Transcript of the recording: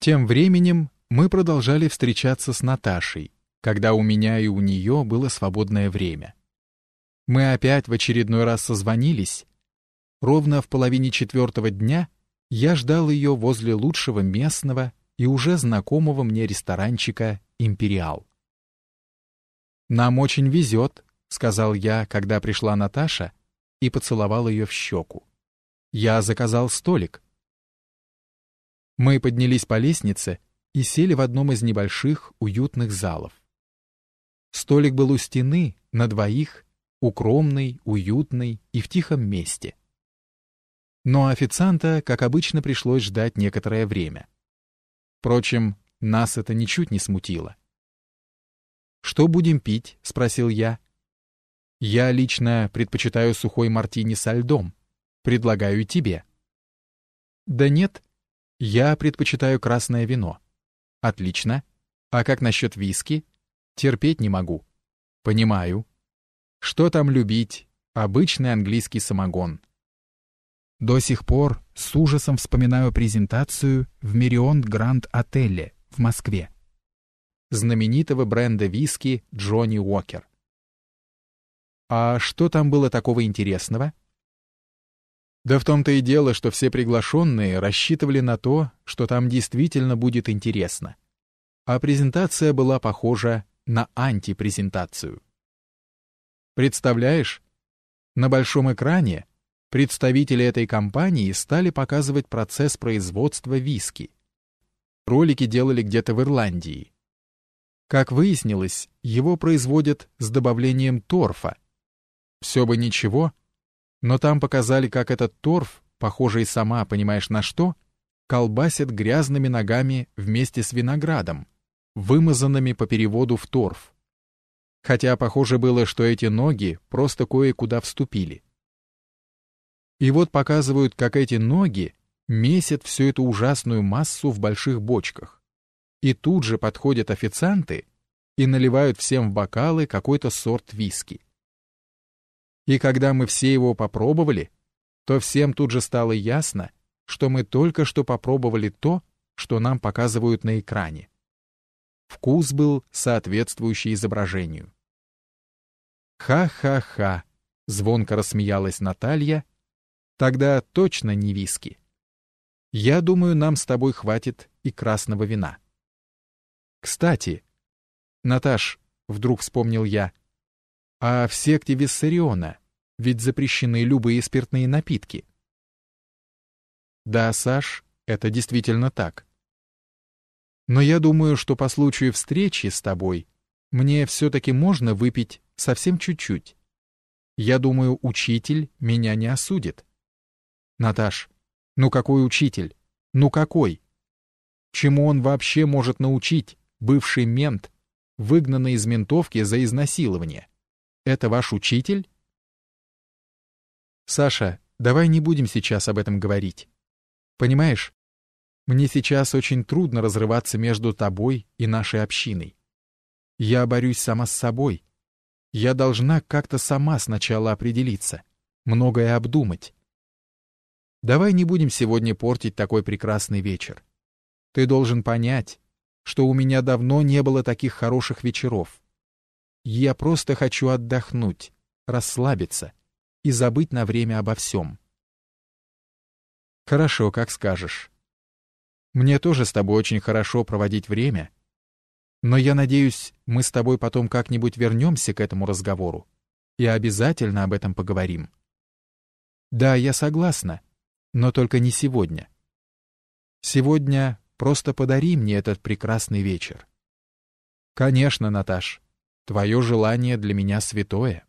Тем временем мы продолжали встречаться с Наташей, когда у меня и у нее было свободное время. Мы опять в очередной раз созвонились. Ровно в половине четвертого дня я ждал ее возле лучшего местного и уже знакомого мне ресторанчика «Империал». «Нам очень везет», — сказал я, когда пришла Наташа, и поцеловал ее в щеку. «Я заказал столик». Мы поднялись по лестнице и сели в одном из небольших уютных залов. Столик был у стены, на двоих, укромный, уютный и в тихом месте. Но официанта, как обычно, пришлось ждать некоторое время. Впрочем, нас это ничуть не смутило. «Что будем пить?» — спросил я. «Я лично предпочитаю сухой мартини со льдом. Предлагаю тебе». «Да нет, я предпочитаю красное вино». «Отлично. А как насчет виски?» «Терпеть не могу». «Понимаю. Что там любить? Обычный английский самогон». До сих пор с ужасом вспоминаю презентацию в Мерион Гранд Отеле в Москве знаменитого бренда виски Джонни Уокер. А что там было такого интересного? Да в том-то и дело, что все приглашенные рассчитывали на то, что там действительно будет интересно. А презентация была похожа на антипрезентацию. Представляешь, на большом экране представители этой компании стали показывать процесс производства виски. Ролики делали где-то в Ирландии. Как выяснилось, его производят с добавлением торфа. Все бы ничего, но там показали, как этот торф, похожий сама, понимаешь на что, колбасит грязными ногами вместе с виноградом, вымазанными по переводу в торф. Хотя похоже было, что эти ноги просто кое-куда вступили. И вот показывают, как эти ноги месят всю эту ужасную массу в больших бочках. И тут же подходят официанты и наливают всем в бокалы какой-то сорт виски. И когда мы все его попробовали, то всем тут же стало ясно, что мы только что попробовали то, что нам показывают на экране. Вкус был соответствующий изображению. «Ха-ха-ха!» — звонко рассмеялась Наталья. «Тогда точно не виски. Я думаю, нам с тобой хватит и красного вина». Кстати, Наташ, вдруг вспомнил я, а в секте Виссариона ведь запрещены любые спиртные напитки. Да, Саш, это действительно так. Но я думаю, что по случаю встречи с тобой мне все-таки можно выпить совсем чуть-чуть. Я думаю, учитель меня не осудит. Наташ, ну какой учитель? Ну какой? Чему он вообще может научить? бывший мент, выгнанный из ментовки за изнасилование. Это ваш учитель? Саша, давай не будем сейчас об этом говорить. Понимаешь, мне сейчас очень трудно разрываться между тобой и нашей общиной. Я борюсь сама с собой. Я должна как-то сама сначала определиться, многое обдумать. Давай не будем сегодня портить такой прекрасный вечер. Ты должен понять, что у меня давно не было таких хороших вечеров. Я просто хочу отдохнуть, расслабиться и забыть на время обо всем. Хорошо, как скажешь. Мне тоже с тобой очень хорошо проводить время, но я надеюсь, мы с тобой потом как-нибудь вернемся к этому разговору и обязательно об этом поговорим. Да, я согласна, но только не сегодня. Сегодня Просто подари мне этот прекрасный вечер. Конечно, Наташ, твое желание для меня святое.